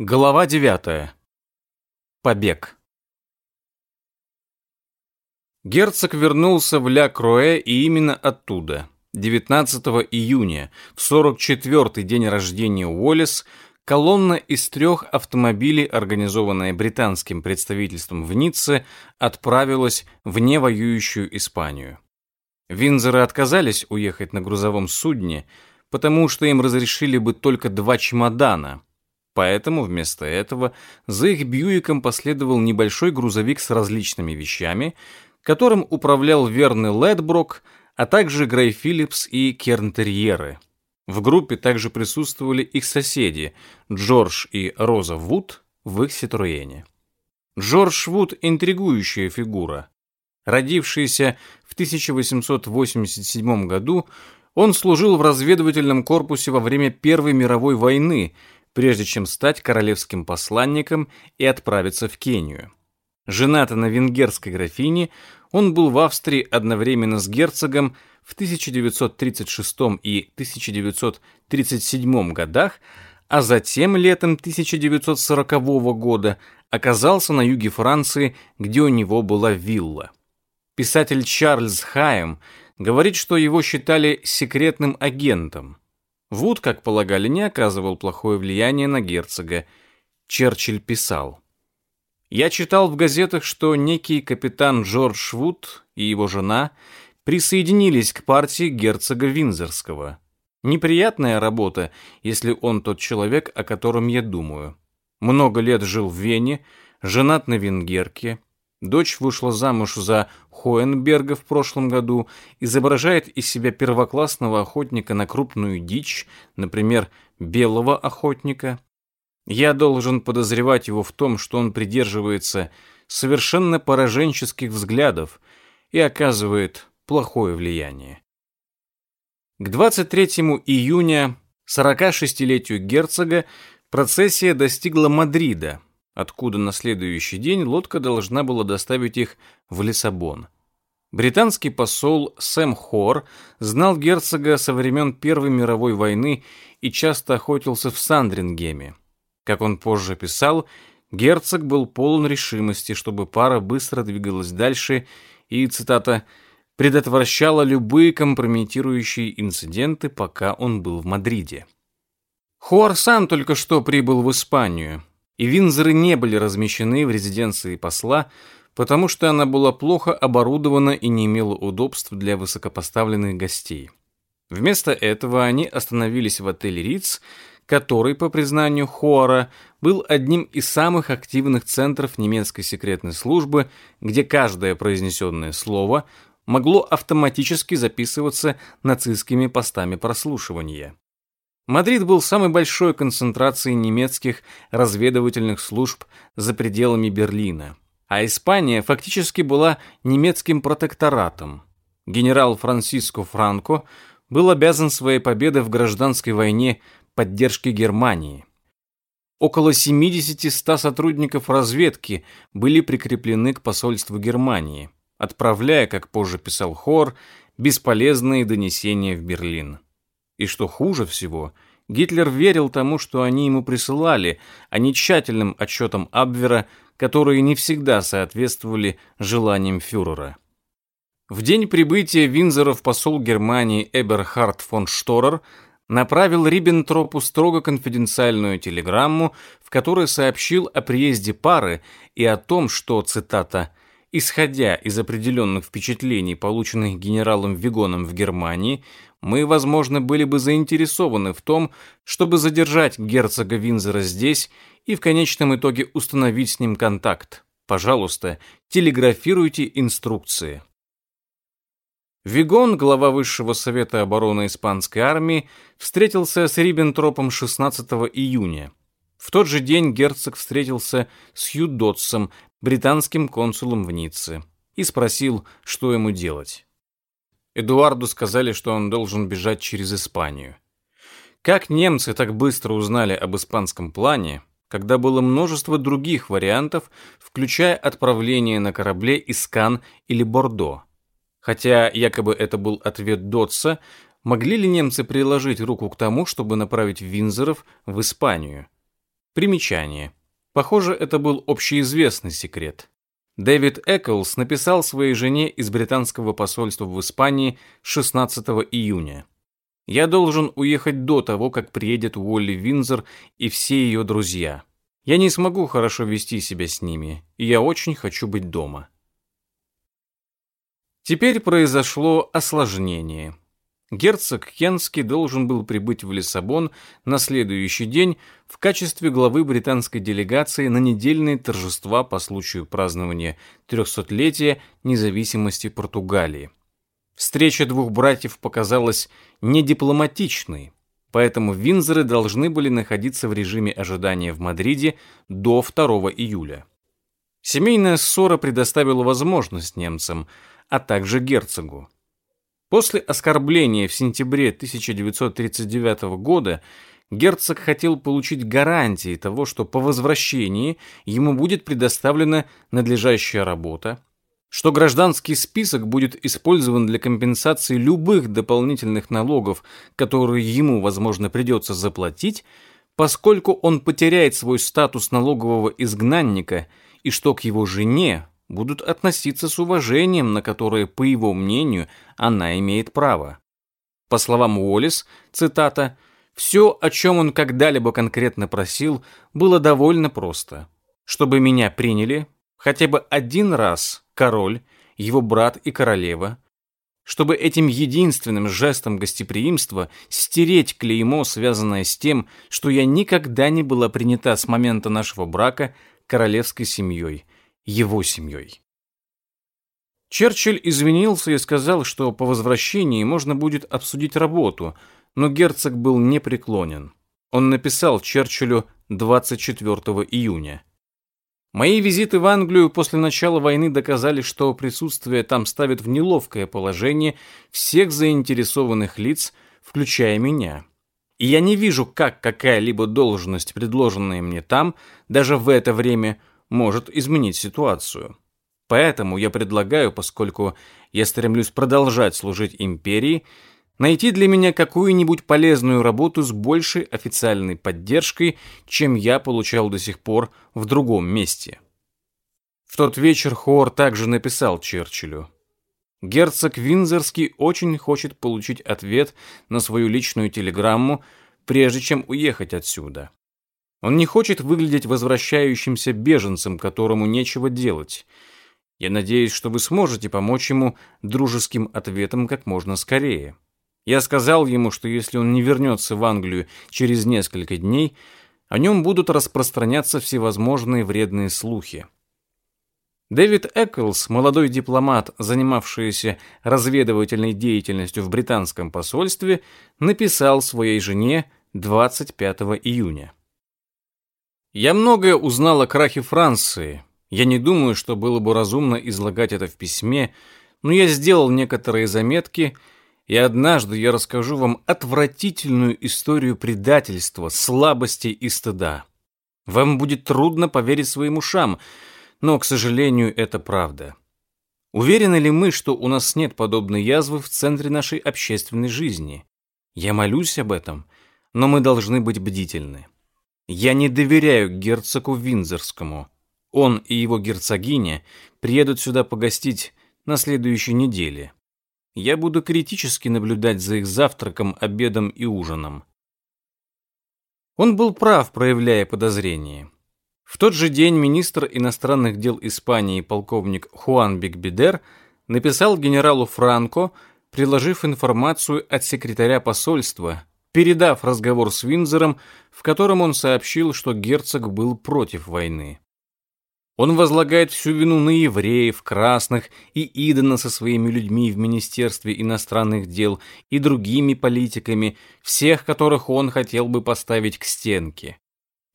Глава 9. Побег. Герцог вернулся в Ля-Круэ и именно оттуда. 19 июня, в 44-й день рождения Уоллес, колонна из трех автомобилей, организованная британским представительством в Ницце, отправилась в невоюющую Испанию. Винзоры отказались уехать на грузовом судне, потому что им разрешили бы только два чемодана – Поэтому вместо этого за их Бьюиком последовал небольшой грузовик с различными вещами, которым управлял верный Ледброк, а также Грей Филлипс и Кернтерьеры. В группе также присутствовали их соседи Джордж и Роза Вуд в их Ситруэне. Джордж Вуд – интригующая фигура. Родившийся в 1887 году, он служил в разведывательном корпусе во время Первой мировой войны – прежде чем стать королевским посланником и отправиться в Кению. Женатый на венгерской графине, он был в Австрии одновременно с герцогом в 1936 и 1937 годах, а затем летом 1940 года оказался на юге Франции, где у него была вилла. Писатель Чарльз Хайем говорит, что его считали секретным агентом. Вуд, как полагали, не оказывал плохое влияние на герцога. Черчилль писал. «Я читал в газетах, что некий капитан Джордж Вуд и его жена присоединились к партии герцога Винзорского. Неприятная работа, если он тот человек, о котором я думаю. Много лет жил в Вене, женат на венгерке, Дочь вышла замуж за Хоенберга в прошлом году, изображает из себя первоклассного охотника на крупную дичь, например, белого охотника. Я должен подозревать его в том, что он придерживается совершенно пораженческих взглядов и оказывает плохое влияние. К 23 июня 46-летию герцога процессия достигла Мадрида, откуда на следующий день лодка должна была доставить их в Лиссабон. Британский посол Сэм Хор знал герцога со времен Первой мировой войны и часто охотился в Сандрингеме. Как он позже писал, герцог был полон решимости, чтобы пара быстро двигалась дальше и, цитата, предотвращала любые компрометирующие инциденты, пока он был в Мадриде. Хуар сам только что прибыл в Испанию, и Винзоры не были размещены в резиденции посла, потому что она была плохо оборудована и не имела удобств для высокопоставленных гостей. Вместо этого они остановились в отеле Риц, который, по признанию Хоара, был одним из самых активных центров немецкой секретной службы, где каждое произнесенное слово могло автоматически записываться нацистскими постами прослушивания. Мадрид был самой большой концентрацией немецких разведывательных служб за пределами Берлина, а Испания фактически была немецким протекторатом. Генерал Франсиско Франко был обязан своей победой в гражданской войне поддержке Германии. Около 70-100 сотрудников разведки были прикреплены к посольству Германии, отправляя, как позже писал Хор, бесполезные донесения в Берлин. И что хуже всего, Гитлер верил тому, что они ему присылали, а не тщательным отчетам Абвера, которые не всегда соответствовали желаниям фюрера. В день прибытия Винзоров посол Германии Эберхард фон Шторер направил Риббентропу строго конфиденциальную телеграмму, в которой сообщил о приезде пары и о том, что, цитата, «исходя из определенных впечатлений, полученных генералом Вигоном в Германии, мы, возможно, были бы заинтересованы в том, чтобы задержать герцога Винзера здесь и в конечном итоге установить с ним контакт. Пожалуйста, телеграфируйте инструкции. Вигон, глава Высшего совета обороны испанской армии, встретился с Риббентропом 16 июня. В тот же день герцог встретился с Хью Дотсом, британским консулом в Ницце, и спросил, что ему делать. Эдуарду сказали, что он должен бежать через Испанию. Как немцы так быстро узнали об испанском плане, когда было множество других вариантов, включая отправление на корабле из Кан или Бордо? Хотя якобы это был ответ Дотса, могли ли немцы приложить руку к тому, чтобы направить Винзоров в Испанию? Примечание. Похоже, это был общеизвестный секрет. Дэвид Эклс написал своей жене из британского посольства в Испании 16 июня. «Я должен уехать до того, как приедет Уолли Винзор и все ее друзья. Я не смогу хорошо вести себя с ними, и я очень хочу быть дома». Теперь произошло осложнение. Герцог Кенский должен был прибыть в Лиссабон на следующий день в качестве главы британской делегации на недельные торжества по случаю празднования трехсотлетия независимости Португалии. Встреча двух братьев показалась недипломатичной, поэтому Винзоры должны были находиться в режиме ожидания в Мадриде до 2 июля. Семейная ссора предоставила возможность немцам, а также герцогу После оскорбления в сентябре 1939 года герцог хотел получить гарантии того, что по возвращении ему будет предоставлена надлежащая работа, что гражданский список будет использован для компенсации любых дополнительных налогов, которые ему, возможно, придется заплатить, поскольку он потеряет свой статус налогового изгнанника и что к его жене будут относиться с уважением, на которое, по его мнению, она имеет право. По словам Уоллес, цитата, «все, о чем он когда-либо конкретно просил, было довольно просто. Чтобы меня приняли, хотя бы один раз король, его брат и королева, чтобы этим единственным жестом гостеприимства стереть клеймо, связанное с тем, что я никогда не была принята с момента нашего брака королевской семьей, его семьей. Черчилль извинился и сказал, что по возвращении можно будет обсудить работу, но герцог был непреклонен. Он написал Черчиллю 24 июня. Мои визиты в Англию после начала войны доказали, что присутствие там ставит в неловкое положение всех заинтересованных лиц, включая меня. И я не вижу, как какая-либо должность, предложенная мне там, даже в это время, может изменить ситуацию. Поэтому я предлагаю, поскольку я стремлюсь продолжать служить империи, найти для меня какую-нибудь полезную работу с большей официальной поддержкой, чем я получал до сих пор в другом месте. В тот вечер Хор также написал Черчиллю. Герцог Винзорский очень хочет получить ответ на свою личную телеграмму, прежде чем уехать отсюда. Он не хочет выглядеть возвращающимся беженцем, которому нечего делать – я надеюсь, что вы сможете помочь ему дружеским ответом как можно скорее. Я сказал ему, что если он не вернется в Англию через несколько дней, о нем будут распространяться всевозможные вредные слухи. Дэвид Эклс, молодой дипломат, занимавшийся разведывательной деятельностью в британском посольстве, написал своей жене 25 июня. «Я многое узнал о крахе Франции, я не думаю, что было бы разумно излагать это в письме, но я сделал некоторые заметки, и однажды я расскажу вам отвратительную историю предательства, слабости и стыда. Вам будет трудно поверить своим ушам, но, к сожалению, это правда. Уверены ли мы, что у нас нет подобной язвы в центре нашей общественной жизни? Я молюсь об этом, но мы должны быть бдительны. Я не доверяю герцогу Винзорскому. Он и его герцогиня приедут сюда погостить на следующей неделе. Я буду критически наблюдать за их завтраком, обедом и ужином. Он был прав, проявляя подозрение. В тот же день министр иностранных дел Испании полковник Хуан Бигбидер написал генералу Франко, приложив информацию от секретаря посольства, передав разговор с Винзором, в котором он сообщил, что герцог был против войны. Он возлагает всю вину на евреев, красных и Идона со своими людьми в Министерстве иностранных дел и другими политиками, всех которых он хотел бы поставить к стенке.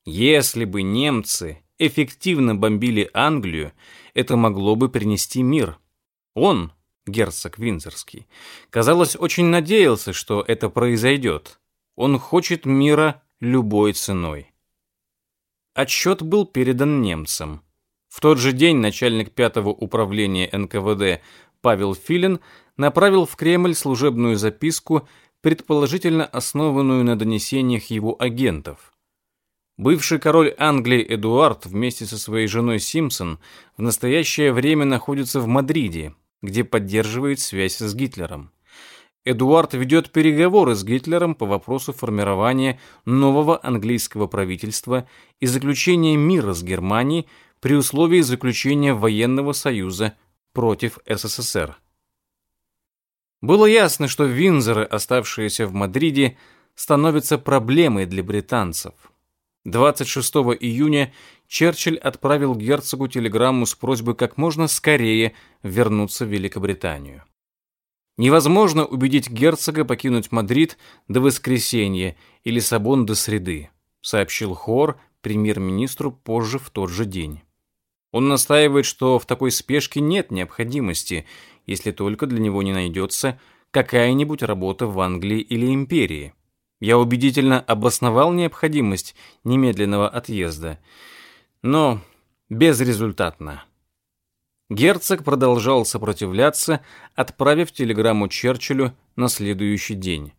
Если бы немцы эффективно бомбили Англию, это могло бы принести мир. Он, герцог Винзорский, казалось, очень надеялся, что это произойдет. Он хочет мира любой ценой. Отчет был передан немцам. В тот же день начальник пятого управления НКВД Павел Филин направил в Кремль служебную записку, предположительно основанную на донесениях его агентов. Бывший король Англии Эдуард вместе со своей женой Симпсон в настоящее время находится в Мадриде, где поддерживает связь с Гитлером. Эдуард ведет переговоры с Гитлером по вопросу формирования нового английского правительства и заключения мира с Германией при условии заключения военного союза против СССР. Было ясно, что Винзоры, оставшиеся в Мадриде, становятся проблемой для британцев – 26 июня Черчилль отправил герцогу телеграмму с просьбой как можно скорее вернуться в Великобританию. Невозможно убедить герцога покинуть Мадрид до воскресенья и Лиссабон до среды, сообщил Хор премьер-министру позже в тот же день. Он настаивает, что в такой спешке нет необходимости, если только для него не найдется какая-нибудь работа в Англии или Империи. Я убедительно обосновал необходимость немедленного отъезда, но безрезультатно. Герцог продолжал сопротивляться, отправив телеграмму Черчиллю на следующий день.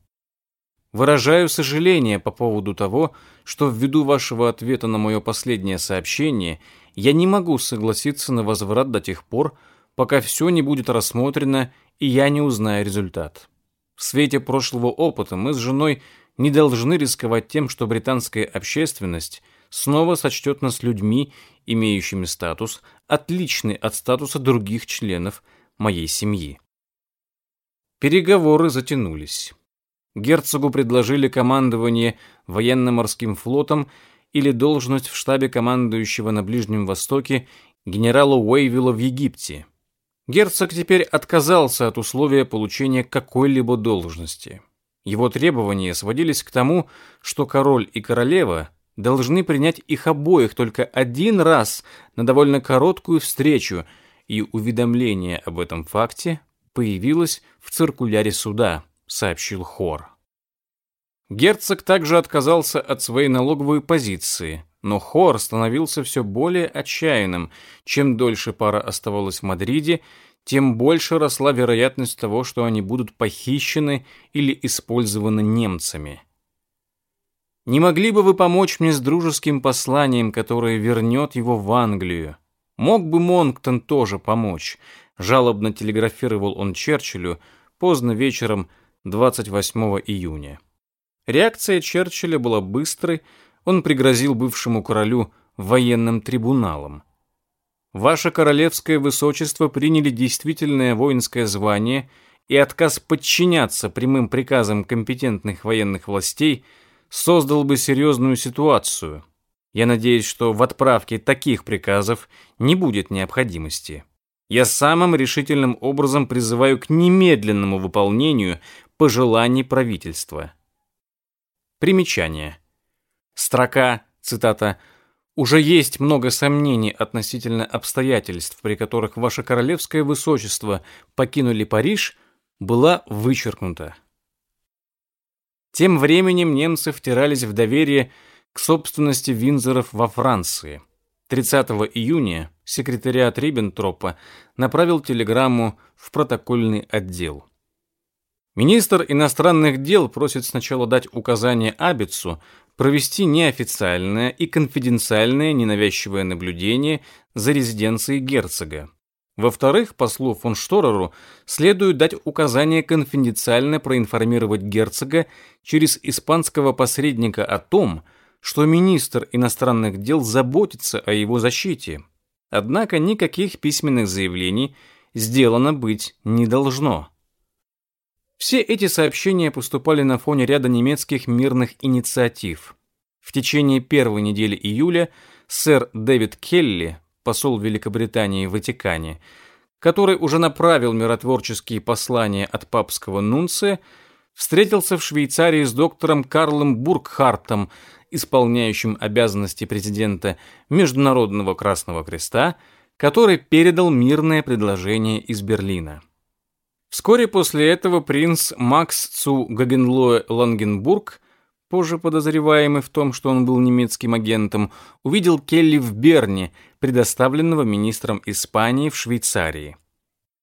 Выражаю сожаление по поводу того, что ввиду вашего ответа на мое последнее сообщение я не могу согласиться на возврат до тех пор, пока все не будет рассмотрено и я не узнаю результат. В свете прошлого опыта мы с женой не должны рисковать тем, что британская общественность снова сочтет нас людьми, имеющими статус, отличный от статуса других членов моей семьи. Переговоры затянулись. Герцогу предложили командование военно-морским флотом или должность в штабе командующего на Ближнем Востоке генерала Уэйвилла в Египте. Герцог теперь отказался от условия получения какой-либо должности. Его требования сводились к тому, что король и королева должны принять их обоих только один раз на довольно короткую встречу, и уведомление об этом факте появилось в циркуляре суда, сообщил Хор. Герцог также отказался от своей налоговой позиции, но Хор становился все более отчаянным. Чем дольше пара оставалась в Мадриде, тем больше росла вероятность того, что они будут похищены или использованы немцами. Не могли бы вы помочь мне с дружеским посланием, которое вернет его в Англию? Мог бы Монктон тоже помочь? Жалобно телеграфировал он Черчиллю поздно вечером 28 июня. Реакция Черчилля была быстрой, он пригрозил бывшему королю военным трибуналом. Ваше королевское высочество приняли действительное воинское звание, и отказ подчиняться прямым приказам компетентных военных властей создал бы серьезную ситуацию. Я надеюсь, что в отправке таких приказов не будет необходимости. Я самым решительным образом призываю к немедленному выполнению пожеланий правительства. Примечание. Строка, цитата, уже есть много сомнений относительно обстоятельств, при которых ваше королевское высочество покинули Париж, была вычеркнута. Тем временем немцы втирались в доверие к собственности Винзоров во Франции. 30 июня секретариат Риббентропа направил телеграмму в протокольный отдел. Министр иностранных дел просит сначала дать указание Абицу провести неофициальное и конфиденциальное ненавязчивое наблюдение за резиденцией герцога. Во-вторых, послу фон Штореру следует дать указание конфиденциально проинформировать герцога через испанского посредника о том, что министр иностранных дел заботится о его защите. Однако никаких письменных заявлений сделано быть не должно. Все эти сообщения поступали на фоне ряда немецких мирных инициатив. В течение первой недели июля сэр Дэвид Келли, посол Великобритании в Ватикане, который уже направил миротворческие послания от папского нунция, встретился в Швейцарии с доктором Карлом Бургхартом, исполняющим обязанности президента Международного Красного Креста, который передал мирное предложение из Берлина. Вскоре после этого принц Макс Цу Гагенлоэ Лангенбург, позже подозреваемый в том, что он был немецким агентом, увидел Келли в Берне, предоставленного министром Испании в Швейцарии.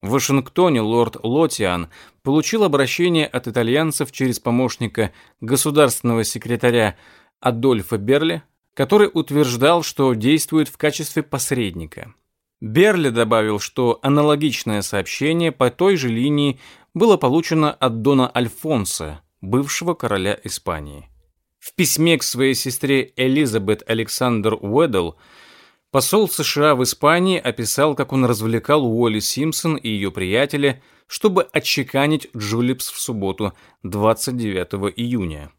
В Вашингтоне лорд Лотиан получил обращение от итальянцев через помощника государственного секретаря Адольфа Берли, который утверждал, что действует в качестве посредника. Берли добавил, что аналогичное сообщение по той же линии было получено от Дона Альфонса, бывшего короля Испании. В письме к своей сестре Элизабет Александр Уэддл посол США в Испании описал, как он развлекал Уолли Симпсон и ее приятеля, чтобы отчеканить Джулипс в субботу 29 июня.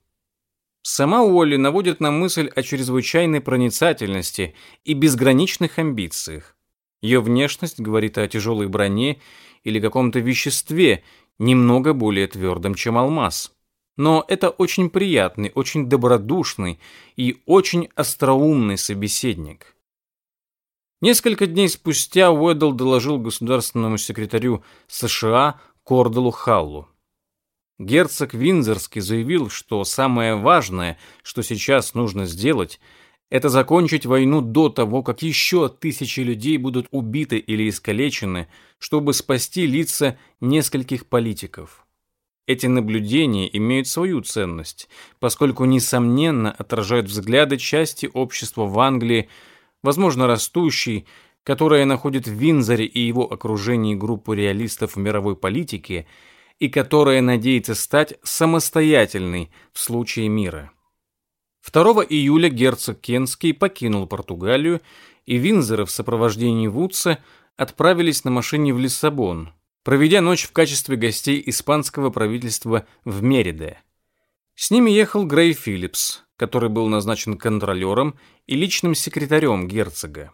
Сама Уолли наводит на мысль о чрезвычайной проницательности и безграничных амбициях. Ее внешность говорит о тяжелой броне или каком-то веществе, немного более твердом, чем алмаз. Но это очень приятный, очень добродушный и очень остроумный собеседник. Несколько дней спустя Уэддл доложил государственному секретарю США Корделу Халлу. Герцог Винзерский заявил, что самое важное, что сейчас нужно сделать, это закончить войну до того, как еще тысячи людей будут убиты или искалечены, чтобы спасти лица нескольких политиков. Эти наблюдения имеют свою ценность, поскольку, несомненно, отражают взгляды части общества в Англии, возможно, растущей, которая находит в Винзоре и его окружении группу реалистов в мировой политике и которая надеется стать самостоятельной в случае мира. 2 июля герцог Кенский покинул Португалию, и Винзоры в сопровождении Вудса отправились на машине в Лиссабон, проведя ночь в качестве гостей испанского правительства в Мериде. С ними ехал Грей Филлипс, который был назначен контролером и личным секретарем герцога.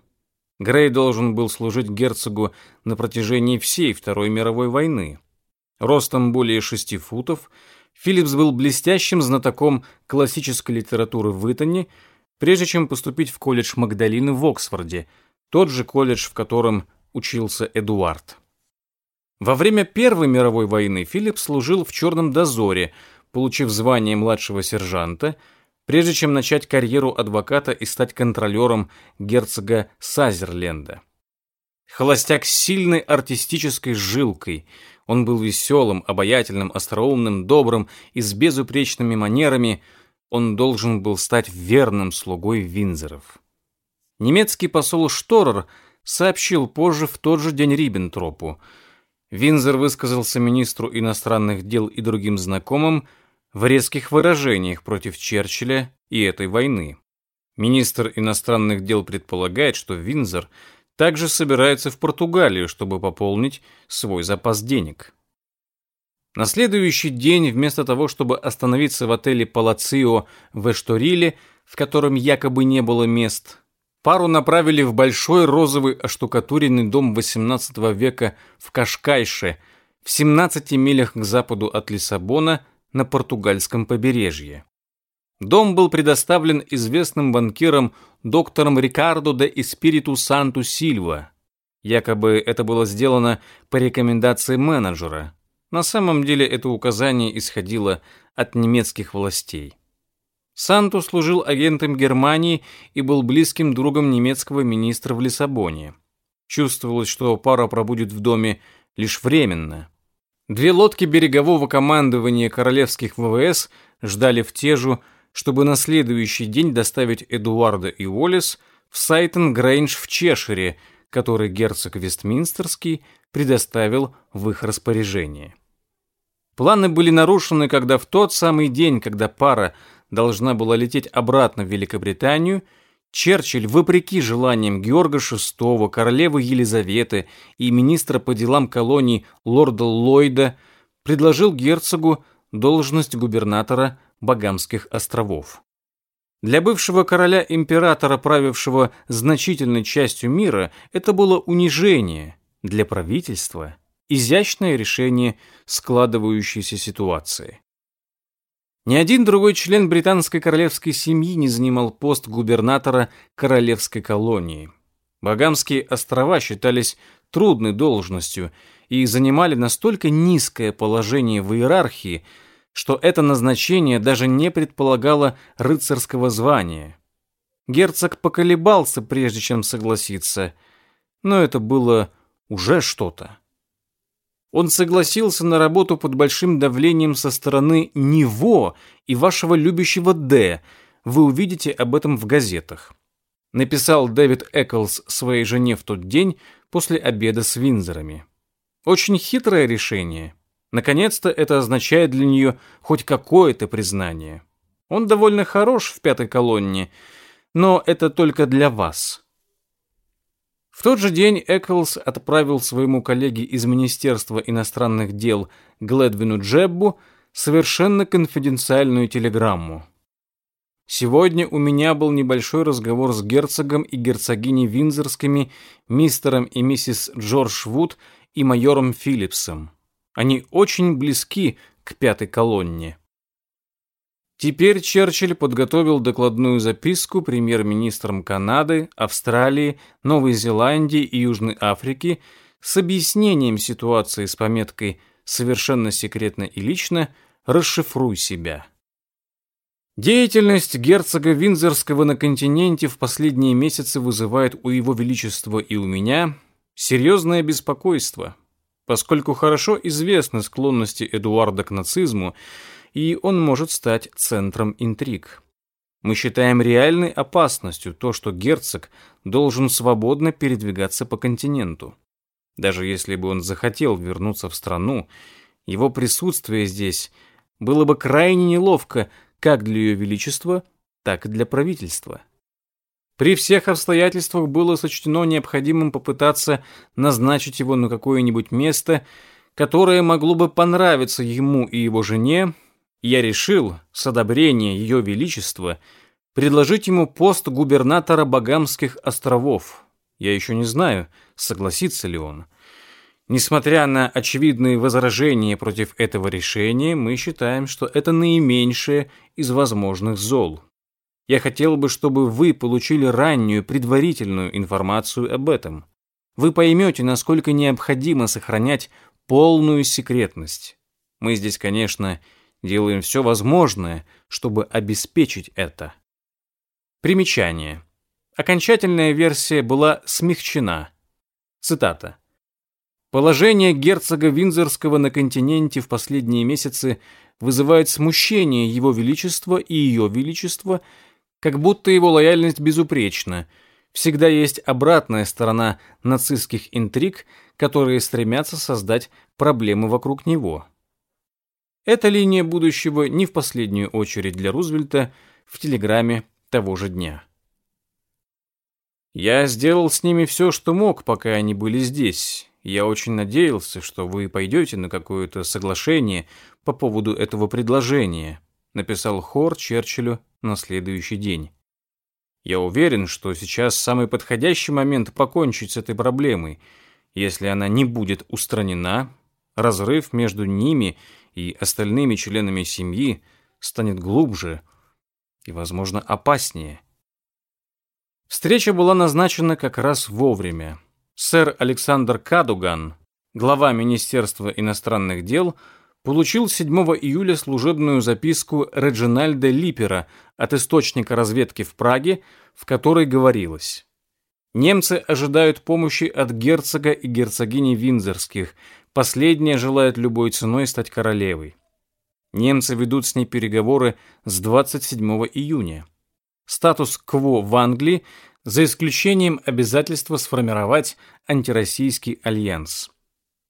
Грей должен был служить герцогу на протяжении всей Второй мировой войны. Ростом более шести футов, Филлипс был блестящим знатоком классической литературы в Итоне, прежде чем поступить в колледж Магдалины в Оксфорде, тот же колледж, в котором учился Эдуард. Во время Первой мировой войны Филипп служил в черном дозоре, получив звание младшего сержанта, прежде чем начать карьеру адвоката и стать контролером герцога Сазерленда. Холостяк с сильной артистической жилкой. Он был веселым, обаятельным, остроумным, добрым и с безупречными манерами. Он должен был стать верным слугой Винзеров. Немецкий посол Шторер сообщил позже в тот же день Риббентропу – Винзер высказался министру иностранных дел и другим знакомым в резких выражениях против Черчилля и этой войны. Министр иностранных дел предполагает, что Винзер также собирается в Португалию, чтобы пополнить свой запас денег. На следующий день, вместо того, чтобы остановиться в отеле Палацио в Эшториле, в котором якобы не было мест, Пару направили в большой розовый оштукатуренный дом XVIII века в Кашкайше, в 17 милях к западу от Лиссабона на португальском побережье. Дом был предоставлен известным банкиром доктором Рикардо де Испириту Санту Сильва. Якобы это было сделано по рекомендации менеджера. На самом деле это указание исходило от немецких властей. Санту служил агентом Германии и был близким другом немецкого министра в Лиссабоне. Чувствовалось, что пара пробудет в доме лишь временно. Две лодки берегового командования королевских ВВС ждали в Тежу, чтобы на следующий день доставить Эдуарда и Уоллес в Сайтон-Грейндж в Чешире, который герцог Вестминстерский предоставил в их распоряжение. Планы были нарушены, когда в тот самый день, когда пара должна была лететь обратно в Великобританию, Черчилль, вопреки желаниям Георга VI, королевы Елизаветы и министра по делам колоний лорда Ллойда, предложил герцогу должность губернатора Багамских островов. Для бывшего короля-императора, правившего значительной частью мира, это было унижение, для правительства – изящное решение складывающейся ситуации. Ни один другой член британской королевской семьи не занимал пост губернатора королевской колонии. Багамские острова считались трудной должностью и занимали настолько низкое положение в иерархии, что это назначение даже не предполагало рыцарского звания. Герцог поколебался, прежде чем согласиться, но это было уже что-то. Он согласился на работу под большим давлением со стороны него и вашего любящего Д, вы увидите об этом в газетах. Написал Дэвид Эклс своей жене в тот день после обеда с Винзорами. Очень хитрое решение. Наконец-то это означает для нее хоть какое-то признание. Он довольно хорош в пятой колонне, но это только для вас. В тот же день Эклс отправил своему коллеге из Министерства иностранных дел Гледвину Джеббу совершенно конфиденциальную телеграмму. Сегодня у меня был небольшой разговор с герцогом и герцогиней Винзорскими, мистером и миссис Джордж Вуд и майором Филлипсом. Они очень близки к пятой колонне. Теперь Черчилль подготовил докладную записку премьер-министрам Канады, Австралии, Новой Зеландии и Южной Африки с объяснением ситуации с пометкой «Совершенно секретно и лично. Расшифруй себя». Деятельность герцога Винзорского на континенте в последние месяцы вызывает у его величества и у меня серьезное беспокойство, поскольку хорошо известны склонности Эдуарда к нацизму, и он может стать центром интриг. Мы считаем реальной опасностью то, что герцог должен свободно передвигаться по континенту. Даже если бы он захотел вернуться в страну, его присутствие здесь было бы крайне неловко как для Ее Величества, так и для правительства. При всех обстоятельствах было сочтено необходимым попытаться назначить его на какое-нибудь место, которое могло бы понравиться ему и его жене, я решил, с одобрения Ее Величества, предложить ему пост губернатора Багамских островов. Я еще не знаю, согласится ли он. Несмотря на очевидные возражения против этого решения, мы считаем, что это наименьшее из возможных зол. Я хотел бы, чтобы вы получили раннюю предварительную информацию об этом. Вы поймете, насколько необходимо сохранять полную секретность. Мы здесь, конечно, делаем все возможное, чтобы обеспечить это. Примечание. Окончательная версия была смягчена. Цитата. Положение герцога Винзорского на континенте в последние месяцы вызывает смущение его величества и ее величества, как будто его лояльность безупречна. Всегда есть обратная сторона нацистских интриг, которые стремятся создать проблемы вокруг него. Эта линия будущего не в последнюю очередь для Рузвельта в телеграмме того же дня. Я сделал с ними все, что мог, пока они были здесь. Я очень надеялся, что вы пойдете на какое-то соглашение по поводу этого предложения, написал Хор Черчиллю на следующий день. Я уверен, что сейчас самый подходящий момент покончить с этой проблемой. Если она не будет устранена, разрыв между ними и остальными членами семьи станет глубже и, возможно, опаснее. Встреча была назначена как раз вовремя сэр Александр Кадуган, глава Министерства иностранных дел, получил 7 июля служебную записку Реджинальда Липера от источника разведки в Праге, в которой говорилось «Немцы ожидают помощи от герцога и герцогини Винзорских, последняя желает любой ценой стать королевой. Немцы ведут с ней переговоры с 27 июня. Статус КВО в Англии за исключением обязательства сформировать антироссийский альянс.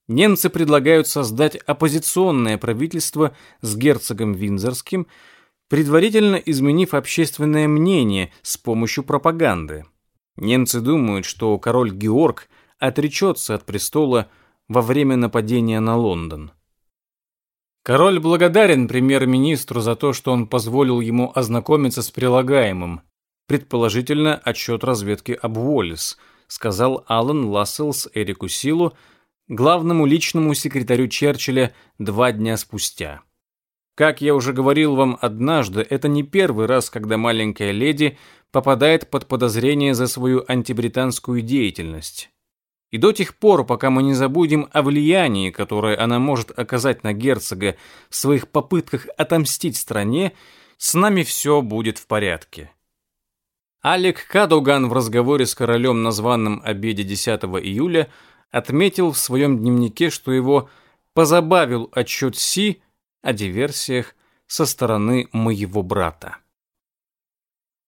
Немцы предлагают создать оппозиционное правительство с герцогом Винзорским, предварительно изменив общественное мнение с помощью пропаганды. Немцы думают, что король Георг отречется от престола во время нападения на Лондон. Король благодарен премьер-министру за то, что он позволил ему ознакомиться с прилагаемым, предположительно отчет разведки об Уоллес, сказал Алан Ласселс Эрику Силу, главному личному секретарю Черчилля два дня спустя. Как я уже говорил вам однажды, это не первый раз, когда маленькая леди попадает под подозрение за свою антибританскую деятельность. И до тех пор, пока мы не забудем о влиянии, которое она может оказать на герцога в своих попытках отомстить стране, с нами все будет в порядке. Алек Кадуган в разговоре с королем на званом обеде 10 июля отметил в своем дневнике, что его позабавил отчет Си о диверсиях со стороны моего брата.